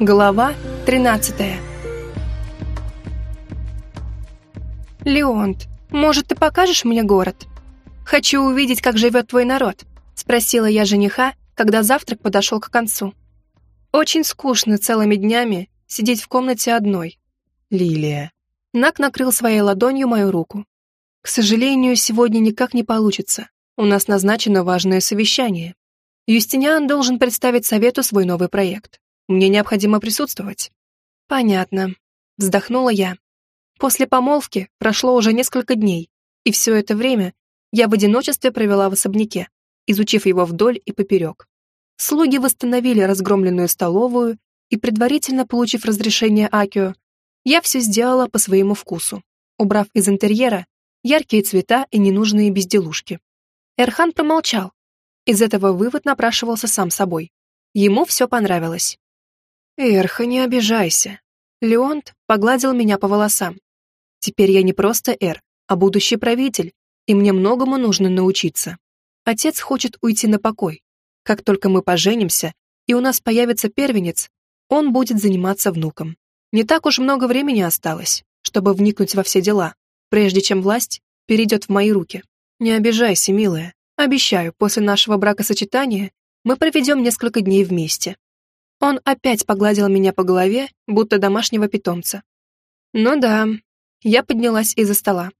Глава 13 «Леонт, может, ты покажешь мне город? Хочу увидеть, как живет твой народ», спросила я жениха, когда завтрак подошел к концу. Очень скучно целыми днями сидеть в комнате одной. Лилия. Нак накрыл своей ладонью мою руку. К сожалению, сегодня никак не получится. У нас назначено важное совещание. Юстиниан должен представить совету свой новый проект. Мне необходимо присутствовать». «Понятно», — вздохнула я. После помолвки прошло уже несколько дней, и все это время я в одиночестве провела в особняке, изучив его вдоль и поперек. Слуги восстановили разгромленную столовую, и, предварительно получив разрешение Акио, я все сделала по своему вкусу, убрав из интерьера яркие цвета и ненужные безделушки. Эрхан промолчал. Из этого вывод напрашивался сам собой. Ему все понравилось. «Эрха, не обижайся». Леонт погладил меня по волосам. «Теперь я не просто Эр, а будущий правитель, и мне многому нужно научиться. Отец хочет уйти на покой. Как только мы поженимся, и у нас появится первенец, он будет заниматься внуком. Не так уж много времени осталось, чтобы вникнуть во все дела, прежде чем власть перейдет в мои руки. Не обижайся, милая. Обещаю, после нашего бракосочетания мы проведем несколько дней вместе. Он опять погладил меня по голове, будто домашнего питомца. Ну да, я поднялась из-за стола.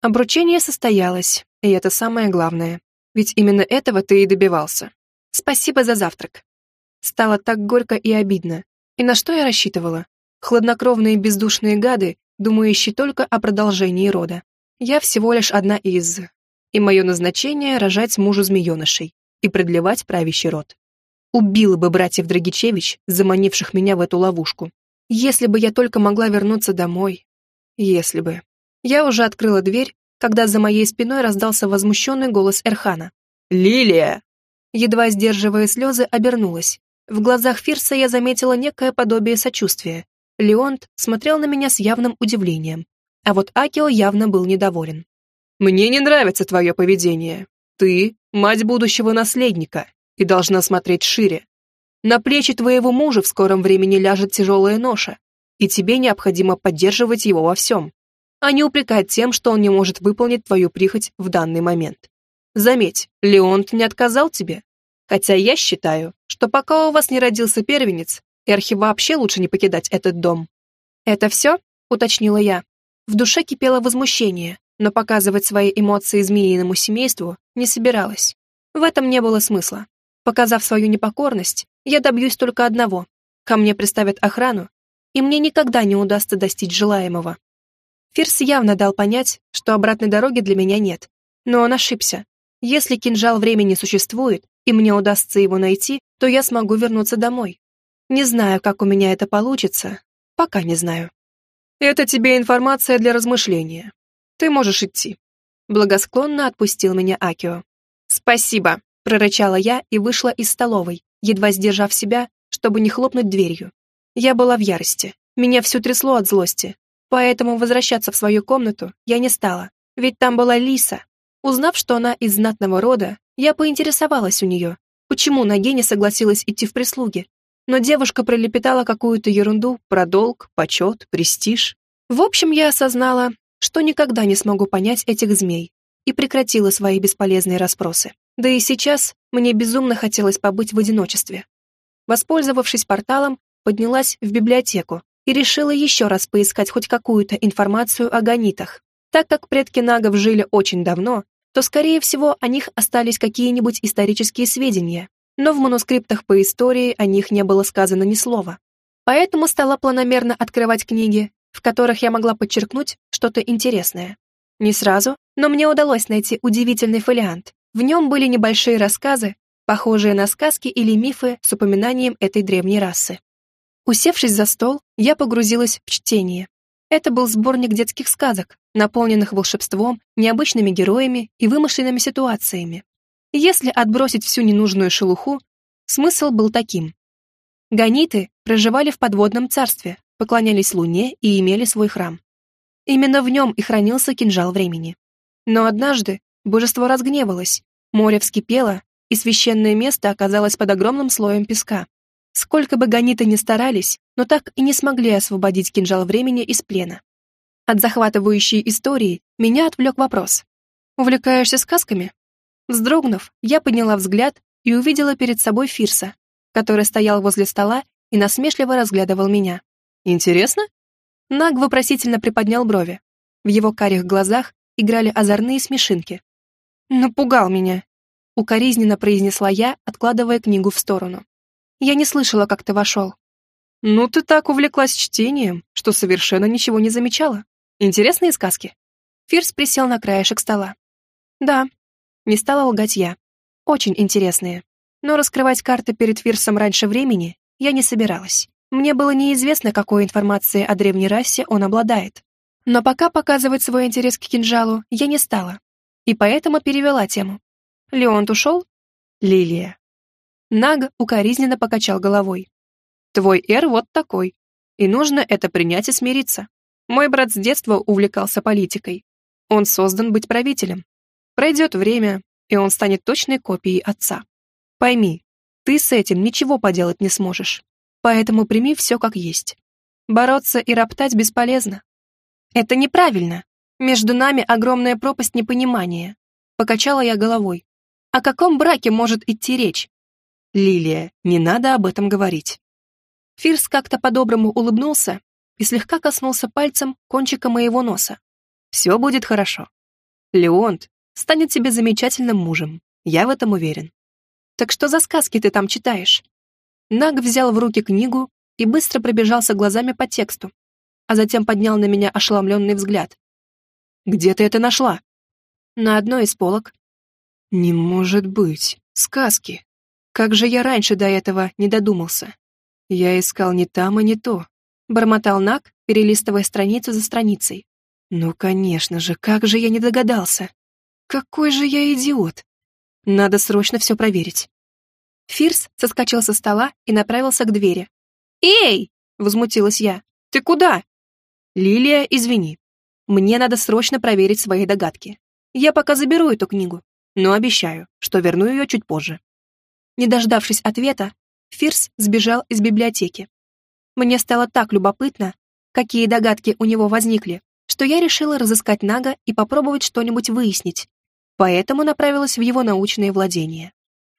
Обручение состоялось, и это самое главное. Ведь именно этого ты и добивался. Спасибо за завтрак. Стало так горько и обидно. И на что я рассчитывала? Хладнокровные бездушные гады, думающие только о продолжении рода. Я всего лишь одна из... И мое назначение — рожать мужу змеенышей и продлевать правящий род. Убила бы братьев Драгичевич, заманивших меня в эту ловушку. Если бы я только могла вернуться домой. Если бы. Я уже открыла дверь, когда за моей спиной раздался возмущенный голос Эрхана. «Лилия!» Едва сдерживая слезы, обернулась. В глазах Фирса я заметила некое подобие сочувствия. Леонт смотрел на меня с явным удивлением, а вот Акио явно был недоволен. «Мне не нравится твое поведение. Ты — мать будущего наследника, и должна смотреть шире. На плечи твоего мужа в скором времени ляжет тяжелая ноша, и тебе необходимо поддерживать его во всем, а не упрекать тем, что он не может выполнить твою прихоть в данный момент. Заметь, Леонт не отказал тебе. Хотя я считаю, что пока у вас не родился первенец, Эрхи вообще лучше не покидать этот дом. «Это все?» — уточнила я. В душе кипело возмущение, но показывать свои эмоции змеиному семейству не собиралась. В этом не было смысла. Показав свою непокорность, я добьюсь только одного. Ко мне приставят охрану, и мне никогда не удастся достичь желаемого. Фирс явно дал понять, что обратной дороги для меня нет. Но он ошибся. Если кинжал времени существует, и мне удастся его найти, то я смогу вернуться домой. Не знаю, как у меня это получится. Пока не знаю. Это тебе информация для размышления. Ты можешь идти. Благосклонно отпустил меня Акио. Спасибо прорычала я и вышла из столовой, едва сдержав себя, чтобы не хлопнуть дверью. Я была в ярости. Меня все трясло от злости. Поэтому возвращаться в свою комнату я не стала, ведь там была Лиса. Узнав, что она из знатного рода, я поинтересовалась у нее, почему Наге не согласилась идти в прислуги. Но девушка пролепетала какую-то ерунду про долг, почет, престиж. В общем, я осознала, что никогда не смогу понять этих змей, и прекратила свои бесполезные расспросы. Да и сейчас мне безумно хотелось побыть в одиночестве. Воспользовавшись порталом, поднялась в библиотеку и решила еще раз поискать хоть какую-то информацию о ганитах. Так как предки нагов жили очень давно, то, скорее всего, о них остались какие-нибудь исторические сведения, но в манускриптах по истории о них не было сказано ни слова. Поэтому стала планомерно открывать книги, в которых я могла подчеркнуть что-то интересное. Не сразу, но мне удалось найти удивительный фолиант, в нем были небольшие рассказы, похожие на сказки или мифы с упоминанием этой древней расы. Усевшись за стол, я погрузилась в чтение. Это был сборник детских сказок, наполненных волшебством, необычными героями и вымышленными ситуациями. Если отбросить всю ненужную шелуху, смысл был таким. Ганиты проживали в подводном царстве, поклонялись Луне и имели свой храм. Именно в нем и хранился кинжал времени. Но однажды Божество разгневалось, море вскипело, и священное место оказалось под огромным слоем песка. Сколько бы гониты ни старались, но так и не смогли освободить кинжал времени из плена. От захватывающей истории меня отвлек вопрос. «Увлекаешься сказками?» Вздрогнув, я подняла взгляд и увидела перед собой Фирса, который стоял возле стола и насмешливо разглядывал меня. «Интересно?» Наг вопросительно приподнял брови. В его карих глазах играли озорные смешинки. «Напугал меня», — укоризненно произнесла я, откладывая книгу в сторону. «Я не слышала, как ты вошел». «Ну, ты так увлеклась чтением, что совершенно ничего не замечала. Интересные сказки?» Фирс присел на краешек стола. «Да», — не стала лгать я. «Очень интересные. Но раскрывать карты перед Фирсом раньше времени я не собиралась. Мне было неизвестно, какой информацией о древней расе он обладает. Но пока показывать свой интерес к кинжалу я не стала. И поэтому перевела тему. «Леонт ушел?» «Лилия». Наг укоризненно покачал головой. «Твой Эр вот такой. И нужно это принять и смириться. Мой брат с детства увлекался политикой. Он создан быть правителем. Пройдет время, и он станет точной копией отца. Пойми, ты с этим ничего поделать не сможешь. Поэтому прими все как есть. Бороться и роптать бесполезно. Это неправильно. Между нами огромная пропасть непонимания. Покачала я головой. О каком браке может идти речь? Лилия, не надо об этом говорить. Фирс как-то по-доброму улыбнулся и слегка коснулся пальцем кончика моего носа. Все будет хорошо. Леонт станет тебе замечательным мужем. Я в этом уверен. Так что за сказки ты там читаешь? Наг взял в руки книгу и быстро пробежался глазами по тексту, а затем поднял на меня ошеломленный взгляд. «Где ты это нашла?» «На одной из полок». «Не может быть. Сказки. Как же я раньше до этого не додумался? Я искал не там и не то», — бормотал Наг, перелистывая страницу за страницей. «Ну, конечно же, как же я не догадался? Какой же я идиот! Надо срочно все проверить». Фирс соскочил со стола и направился к двери. «Эй!» — возмутилась я. «Ты куда?» «Лилия, извини. Мне надо срочно проверить свои догадки. Я пока заберу эту книгу, но обещаю, что верну ее чуть позже». Не дождавшись ответа, Фирс сбежал из библиотеки. Мне стало так любопытно, какие догадки у него возникли, что я решила разыскать Нага и попробовать что-нибудь выяснить, поэтому направилась в его научные владения.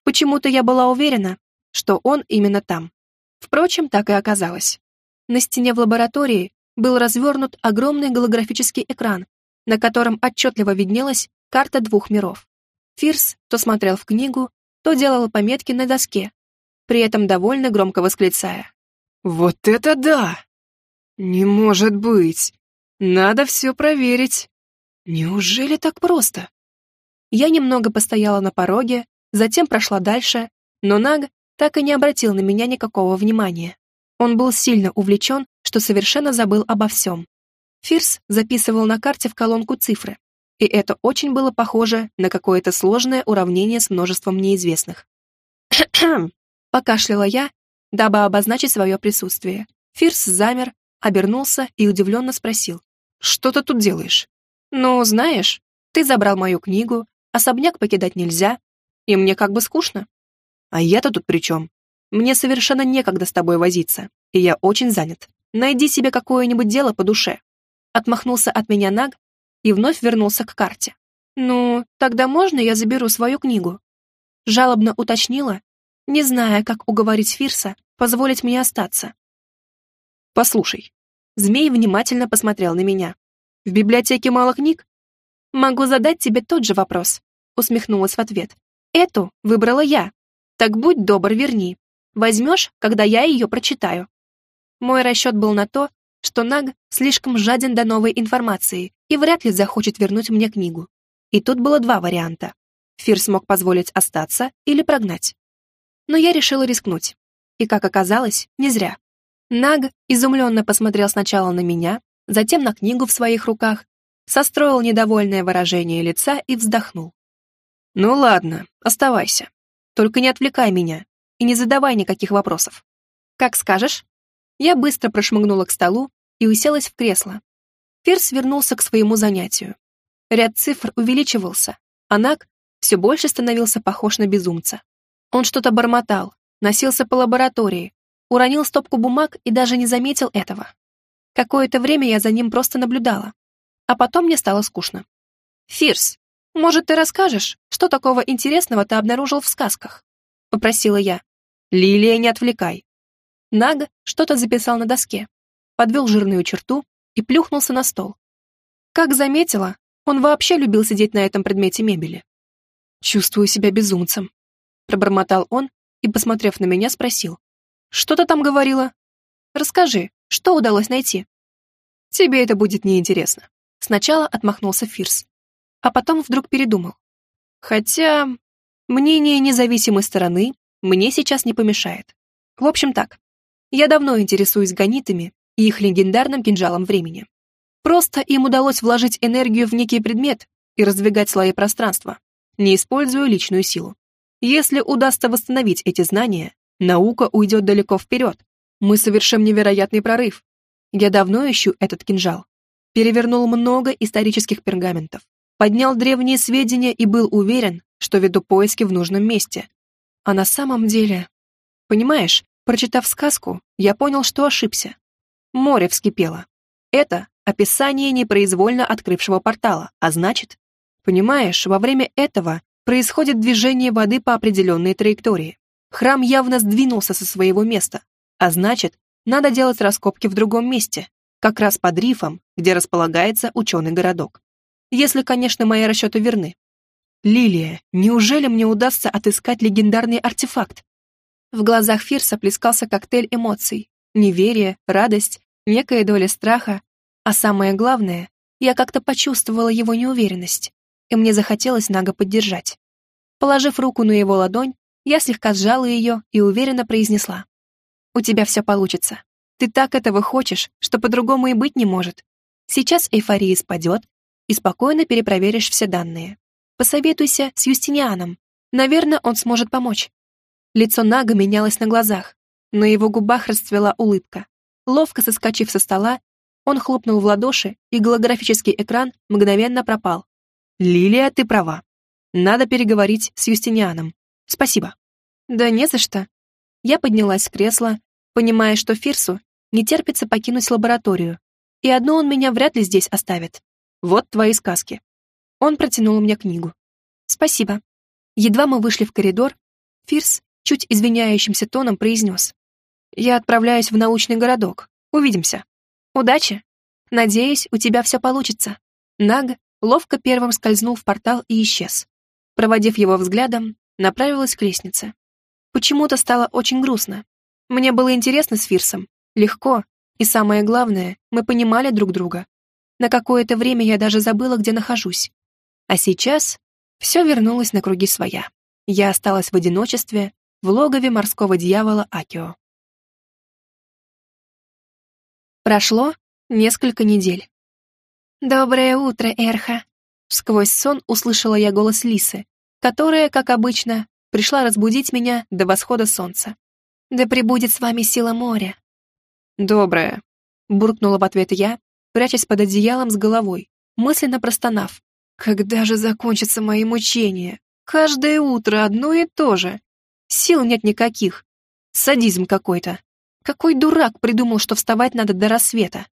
Почему-то я была уверена, что он именно там. Впрочем, так и оказалось. На стене в лаборатории был развернут огромный голографический экран, на котором отчетливо виднелась карта двух миров. Фирс то смотрел в книгу, то делал пометки на доске, при этом довольно громко восклицая. «Вот это да! Не может быть! Надо все проверить! Неужели так просто?» Я немного постояла на пороге, затем прошла дальше, но Наг так и не обратил на меня никакого внимания. Он был сильно увлечен, что совершенно забыл обо всем. Фирс записывал на карте в колонку цифры, и это очень было похоже на какое-то сложное уравнение с множеством неизвестных. Покашляла я, дабы обозначить свое присутствие. Фирс замер, обернулся и удивленно спросил. «Что ты тут делаешь?» «Ну, знаешь, ты забрал мою книгу, особняк покидать нельзя, и мне как бы скучно. А я-то тут при чем? Мне совершенно некогда с тобой возиться, и я очень занят. Найди себе какое-нибудь дело по душе». Отмахнулся от меня Наг и вновь вернулся к карте. «Ну, тогда можно я заберу свою книгу?» Жалобно уточнила, не зная, как уговорить Фирса позволить мне остаться. «Послушай». Змей внимательно посмотрел на меня. «В библиотеке мало книг?» «Могу задать тебе тот же вопрос», усмехнулась в ответ. Эту выбрала я. Так будь добр, верни. Возьмешь, когда я ее прочитаю. Мой расчет был на то, что Наг слишком жаден до новой информации и вряд ли захочет вернуть мне книгу. И тут было два варианта. Фир смог позволить остаться или прогнать. Но я решила рискнуть. И, как оказалось, не зря. Наг изумленно посмотрел сначала на меня, затем на книгу в своих руках, состроил недовольное выражение лица и вздохнул. «Ну ладно, оставайся. Только не отвлекай меня и не задавай никаких вопросов. Как скажешь». Я быстро прошмыгнула к столу и уселась в кресло. Ферс вернулся к своему занятию. Ряд цифр увеличивался, а Нак все больше становился похож на безумца. Он что-то бормотал, носился по лаборатории, уронил стопку бумаг и даже не заметил этого. Какое-то время я за ним просто наблюдала, а потом мне стало скучно. «Фирс, может, ты расскажешь, что такого интересного ты обнаружил в сказках?» — попросила я. «Лилия, не отвлекай». Наг что-то записал на доске, подвел жирную черту и плюхнулся на стол. Как заметила, он вообще любил сидеть на этом предмете мебели. «Чувствую себя безумцем», — пробормотал он и, посмотрев на меня, спросил. «Что ты там говорила? Расскажи, что удалось найти?» «Тебе это будет неинтересно». Сначала отмахнулся Фирс, а потом вдруг передумал. «Хотя мнение независимой стороны мне сейчас не помешает. В общем так, я давно интересуюсь ганитами и их легендарным кинжалом времени. Просто им удалось вложить энергию в некий предмет и раздвигать слои пространства, не используя личную силу. Если удастся восстановить эти знания, наука уйдет далеко вперед. Мы совершим невероятный прорыв. Я давно ищу этот кинжал. Перевернул много исторических пергаментов, поднял древние сведения и был уверен, что веду поиски в нужном месте. А на самом деле... Понимаешь, прочитав сказку, я понял, что ошибся. Море вскипело. Это описание непроизвольно открывшего портала, а значит... Понимаешь, во время этого происходит движение воды по определенной траектории. Храм явно сдвинулся со своего места, а значит, надо делать раскопки в другом месте, как раз под рифом, где располагается ученый городок. Если, конечно, мои расчеты верны. Лилия, неужели мне удастся отыскать легендарный артефакт? В глазах Фирса плескался коктейль эмоций. Неверие, радость, некая доля страха. А самое главное, я как-то почувствовала его неуверенность и мне захотелось Нага поддержать. Положив руку на его ладонь, я слегка сжала ее и уверенно произнесла. «У тебя все получится. Ты так этого хочешь, что по-другому и быть не может. Сейчас эйфория спадет, и спокойно перепроверишь все данные. Посоветуйся с Юстинианом. Наверное, он сможет помочь». Лицо Нага менялось на глазах. На его губах расцвела улыбка. Ловко соскочив со стола, он хлопнул в ладоши, и голографический экран мгновенно пропал, «Лилия, ты права. Надо переговорить с Юстинианом. Спасибо». «Да не за что». Я поднялась с кресла, понимая, что Фирсу не терпится покинуть лабораторию, и одну он меня вряд ли здесь оставит. Вот твои сказки. Он протянул мне книгу. «Спасибо». Едва мы вышли в коридор, Фирс чуть извиняющимся тоном произнес. «Я отправляюсь в научный городок. Увидимся. Удачи. Надеюсь, у тебя все получится». Наг ловко первым скользнул в портал и исчез. Проводив его взглядом, направилась к лестнице. Почему-то стало очень грустно. Мне было интересно с Фирсом, легко, и самое главное, мы понимали друг друга. На какое-то время я даже забыла, где нахожусь. А сейчас все вернулось на круги своя. Я осталась в одиночестве в логове морского дьявола Акио. Прошло несколько недель. «Доброе утро, Эрха!» Сквозь сон услышала я голос Лисы, которая, как обычно, пришла разбудить меня до восхода солнца. «Да пребудет с вами сила моря!» «Доброе!» — буркнула в ответ я, прячась под одеялом с головой, мысленно простонав. «Когда же закончатся мои мучения? Каждое утро одно и то же. Сил нет никаких. Садизм какой-то. Какой дурак придумал, что вставать надо до рассвета?»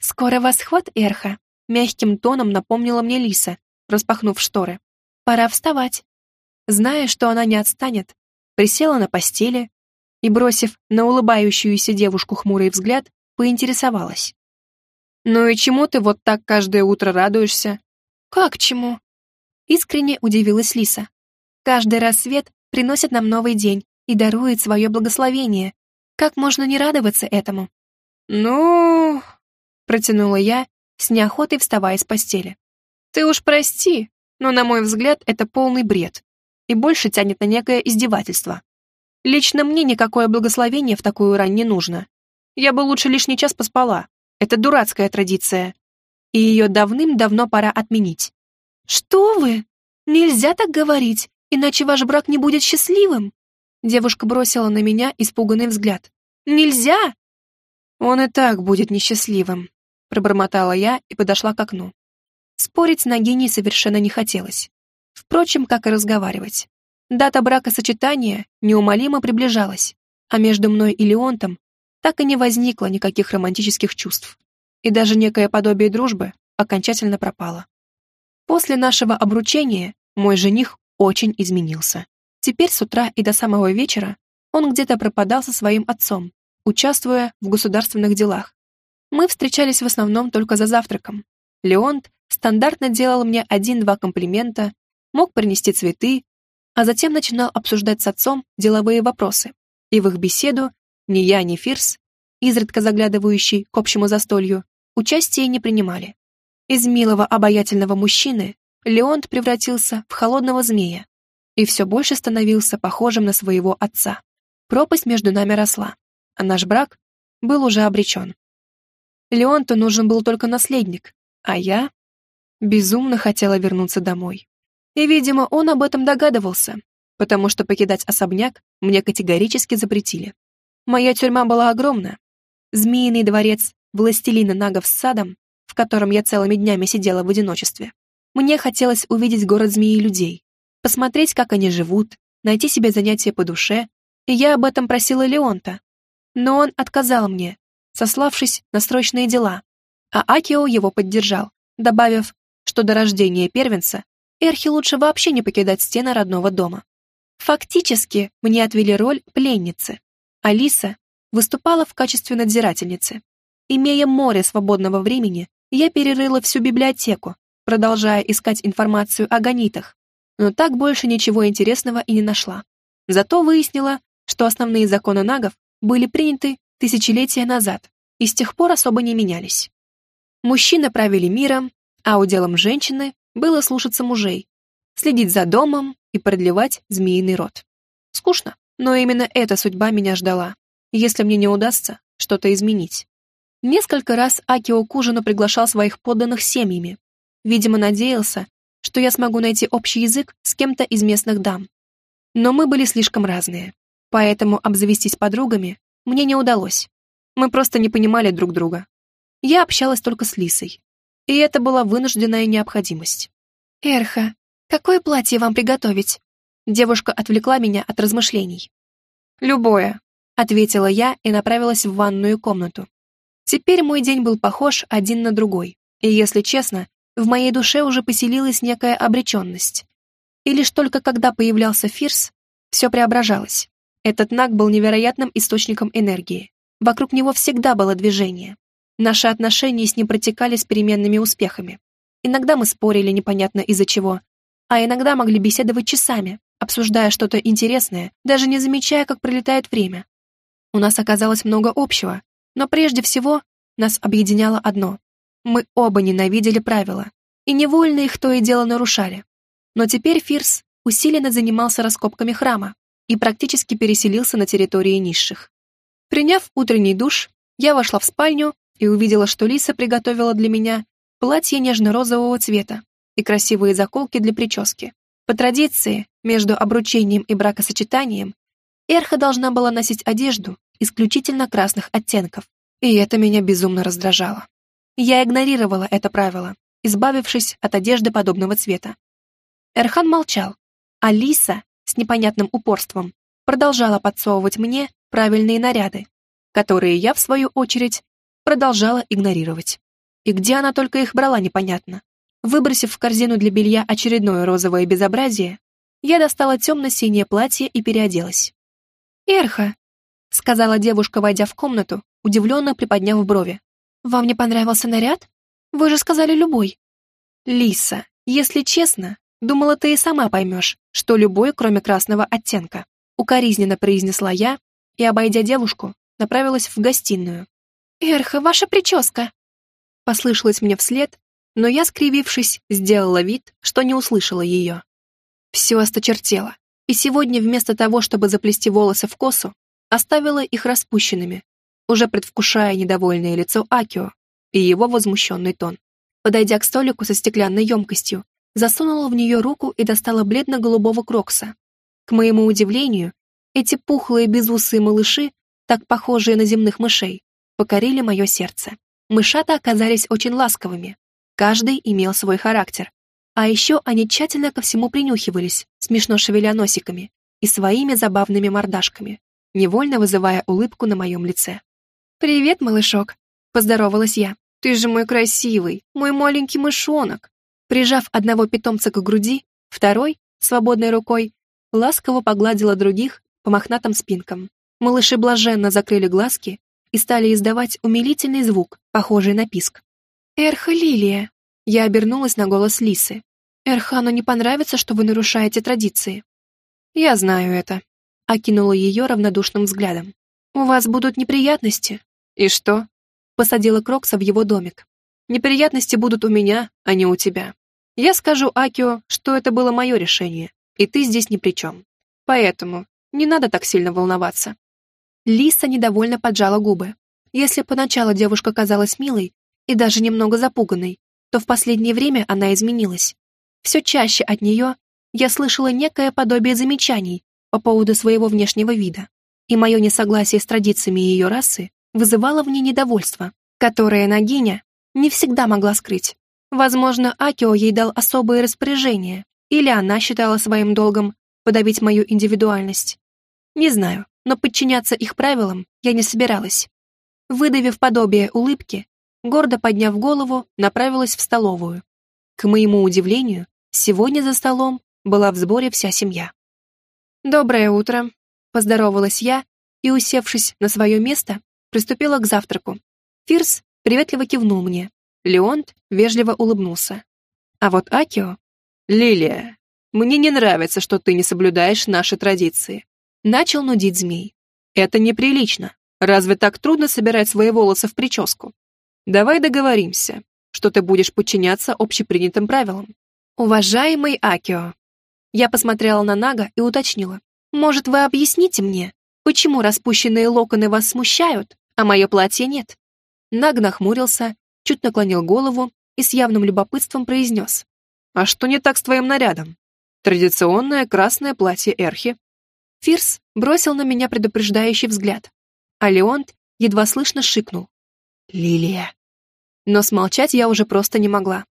«Скоро восход, Эрха», Мягким тоном напомнила мне Лиса, распахнув шторы. «Пора вставать». Зная, что она не отстанет, присела на постели и, бросив на улыбающуюся девушку хмурый взгляд, поинтересовалась. «Ну и чему ты вот так каждое утро радуешься?» «Как чему?» Искренне удивилась Лиса. «Каждый рассвет приносит нам новый день и дарует свое благословение. Как можно не радоваться этому?» «Ну...» — протянула я, с неохотой вставая с постели. «Ты уж прости, но, на мой взгляд, это полный бред и больше тянет на некое издевательство. Лично мне никакое благословение в такую рань не нужно. Я бы лучше лишний час поспала. Это дурацкая традиция. И ее давным-давно пора отменить». «Что вы? Нельзя так говорить, иначе ваш брак не будет счастливым!» Девушка бросила на меня испуганный взгляд. «Нельзя!» «Он и так будет несчастливым», пробормотала я и подошла к окну. Спорить с Нагиней совершенно не хотелось. Впрочем, как и разговаривать. Дата бракосочетания неумолимо приближалась, А между мной и Леонтом так и не возникло никаких романтических чувств. И даже некое подобие дружбы окончательно пропало. После нашего обручения мой жених очень изменился. Теперь с утра и до самого вечера он где-то пропадал со своим отцом, участвуя в государственных делах. Мы встречались в основном только за завтраком. Леонт стандартно делал мне один-два комплимента, мог принести цветы, а затем начинал обсуждать с отцом деловые вопросы. И в их беседу ни я, ни Фирс, изредка заглядывающий к общему застолью, участия не принимали. Из милого обаятельного мужчины Леонт превратился в холодного змея и все больше становился похожим на своего отца. Пропасть между нами росла, а наш брак был уже обречен. Леонту нужен был только наследник, а я безумно хотела вернуться домой. И, видимо, он об этом догадывался, потому что покидать особняк мне категорически запретили. Моя тюрьма была огромна. Змеиный дворец властелина нагов с садом, в котором я целыми днями сидела в одиночестве. Мне хотелось увидеть город змеи людей, посмотреть, как они живут, найти себе занятие по душе, и я об этом просила Леонта. Но он отказал мне, сославшись на срочные дела, а Акио его поддержал, добавив, что до рождения первенца Эрхи лучше вообще не покидать стены родного дома. Фактически, мне отвели роль пленницы. Алиса выступала в качестве надзирательницы. Имея море свободного времени, я перерыла всю библиотеку, продолжая искать информацию о ганитах, но так больше ничего интересного и не нашла. Зато выяснила, что основные законы нагов были приняты тысячелетия назад и с тех пор особо не менялись. Мужчины правили миром, а уделом женщины было слушаться мужей, следить за домом и продлевать змеиный род. Скучно, но именно эта судьба меня ждала, если мне не удастся что-то изменить. Несколько раз Акио к ужину приглашал своих подданных семьями. Видимо, надеялся, что я смогу найти общий язык с кем-то из местных дам. Но мы были слишком разные, поэтому обзавестись подругами мне не удалось. Мы просто не понимали друг друга. Я общалась только с Лисой, и это была вынужденная необходимость. «Эрха, какое платье вам приготовить?» Девушка отвлекла меня от размышлений. «Любое», — ответила я и направилась в ванную комнату. Теперь мой день был похож один на другой, и, если честно, в моей душе уже поселилась некая обреченность. И лишь только когда появлялся Фирс, все преображалось. Этот наг был невероятным источником энергии. Вокруг него всегда было движение. Наши отношения с ним протекали с переменными успехами. Иногда мы спорили непонятно из-за чего, а иногда могли беседовать часами, обсуждая что-то интересное, даже не замечая, как пролетает время. У нас оказалось много общего, но прежде всего нас объединяло одно. Мы оба ненавидели правила, и невольно их то и дело нарушали. Но теперь Фирс усиленно занимался раскопками храма и практически переселился на территории низших. Приняв утренний душ, я вошла в спальню и увидела, что Лиса приготовила для меня платье нежно-розового цвета и красивые заколки для прически. По традиции, между обручением и бракосочетанием Эрха должна была носить одежду исключительно красных оттенков, и это меня безумно раздражало. Я игнорировала это правило, избавившись от одежды подобного цвета. Эрхан молчал, а Лиса с непонятным упорством продолжала подсовывать мне правильные наряды, которые я, в свою очередь, продолжала игнорировать. И где она только их брала, непонятно. Выбросив в корзину для белья очередное розовое безобразие, я достала темно-синее платье и переоделась. «Эрха», — сказала девушка, войдя в комнату, удивленно приподняв брови. «Вам не понравился наряд? Вы же сказали любой». «Лиса, если честно, думала, ты и сама поймешь, что любой, кроме красного оттенка», укоризненно произнесла я и, обойдя девушку, направилась в гостиную, «Эрха, ваша прическа!» Послышалось мне вслед, но я, скривившись, сделала вид, что не услышала ее. Все осточертело, и сегодня вместо того, чтобы заплести волосы в косу, оставила их распущенными, уже предвкушая недовольное лицо Акио и его возмущенный тон. Подойдя к столику со стеклянной емкостью, засунула в нее руку и достала бледно-голубого крокса. К моему удивлению, эти пухлые безусые малыши, так похожие на земных мышей, покорили мое сердце. Мышата оказались очень ласковыми. Каждый имел свой характер. А еще они тщательно ко всему принюхивались, смешно шевеля носиками и своими забавными мордашками. невольно вызывая улыбку на моем лице. «Привет, малышок», — поздоровалась я. «Ты же мой красивый, мой маленький мышонок». Прижав одного питомца к груди, второй, свободной рукой, ласково погладила других по мохнатым спинкам. Малыши блаженно закрыли глазки и стали издавать умилительный звук, похожий на писк. «Эрха Лилия!» Я обернулась на голос Лисы. «Эрхану не понравится, что вы нарушаете традиции». «Я знаю это», — окинула ее равнодушным взглядом. «У вас будут неприятности». «И что?» Посадила Крокса в его домик. «Неприятности будут у меня, а не у тебя. Я скажу Акио, что это было мое решение, и ты здесь ни при чем. Поэтому не надо так сильно волноваться». Лиса недовольно поджала губы. Если поначалу девушка казалась милой и даже немного запуганной, то в последнее время она изменилась. Все чаще от нее я слышала некое подобие замечаний по поводу своего внешнего вида, и мое несогласие с традициями ее расы вызывало в ней недовольство, которое Нагиня не всегда могла скрыть. Возможно, Акио ей дал особые распоряжения, или она считала своим долгом подавить мою индивидуальность. Не знаю, но подчиняться их правилам я не собиралась. Выдавив подобие улыбки, гордо подняв голову, направилась в столовую. К моему удивлению, сегодня за столом была в сборе вся семья. «Доброе утро», — поздоровалась я и, усевшись на свое место, приступила к завтраку. Фирс приветливо кивнул мне. Леонт вежливо улыбнулся. А вот Акио... «Лилия, мне не нравится, что ты не соблюдаешь наши традиции», — начал нудить змей. «Это неприлично. Разве так трудно собирать свои волосы в прическу? Давай договоримся, что ты будешь подчиняться общепринятым правилам». «Уважаемый Акио», я посмотрела на Нага и уточнила. «Может, вы объясните мне, почему распущенные локоны вас смущают, а мое платье нет?» Наг нахмурился, чуть наклонил голову и с явным любопытством произнес. «А что не так с твоим нарядом? Традиционное красное платье Эрхи». Фирс бросил на меня предупреждающий взгляд, а Леонт едва слышно шикнул. «Лилия». Но смолчать я уже просто не могла,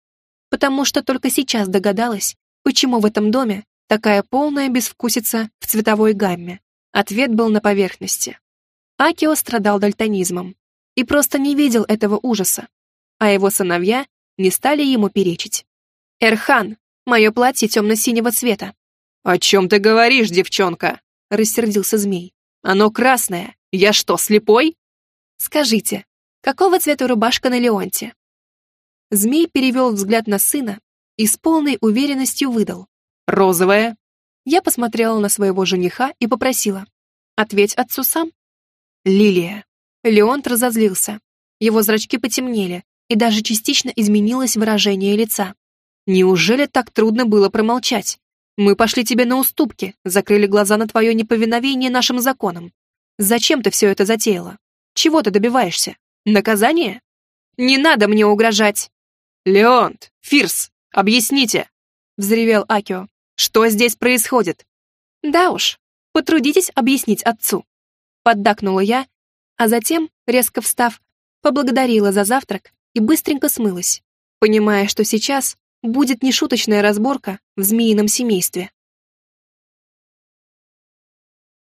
потому что только сейчас догадалась, почему в этом доме такая полная безвкусица в цветовой гамме. Ответ был на поверхности. Акио страдал дальтонизмом и просто не видел этого ужаса, а его сыновья не стали ему перечить. «Эрхан, мое платье темно-синего цвета». «О чем ты говоришь, девчонка?» — рассердился змей. «Оно красное. Я что, слепой?» «Скажите, какого цвета рубашка на Леонте?» Змей перевел взгляд на сына и с полной уверенностью выдал. «Розовая». Я посмотрела на своего жениха и попросила. «Ответь отцу сам». «Лилия». Леонт разозлился. Его зрачки потемнели, и даже частично изменилось выражение лица. «Неужели так трудно было промолчать? Мы пошли тебе на уступки, закрыли глаза на твое неповиновение нашим законам. Зачем ты все это затеяла? Чего ты добиваешься? Наказание? Не надо мне угрожать!» «Леонт! Фирс! Объясните!» — взревел Акио. «Что здесь происходит?» «Да уж, потрудитесь объяснить отцу», — поддакнула я, а затем, резко встав, поблагодарила за завтрак и быстренько смылась, понимая, что сейчас будет нешуточная разборка в змеином семействе.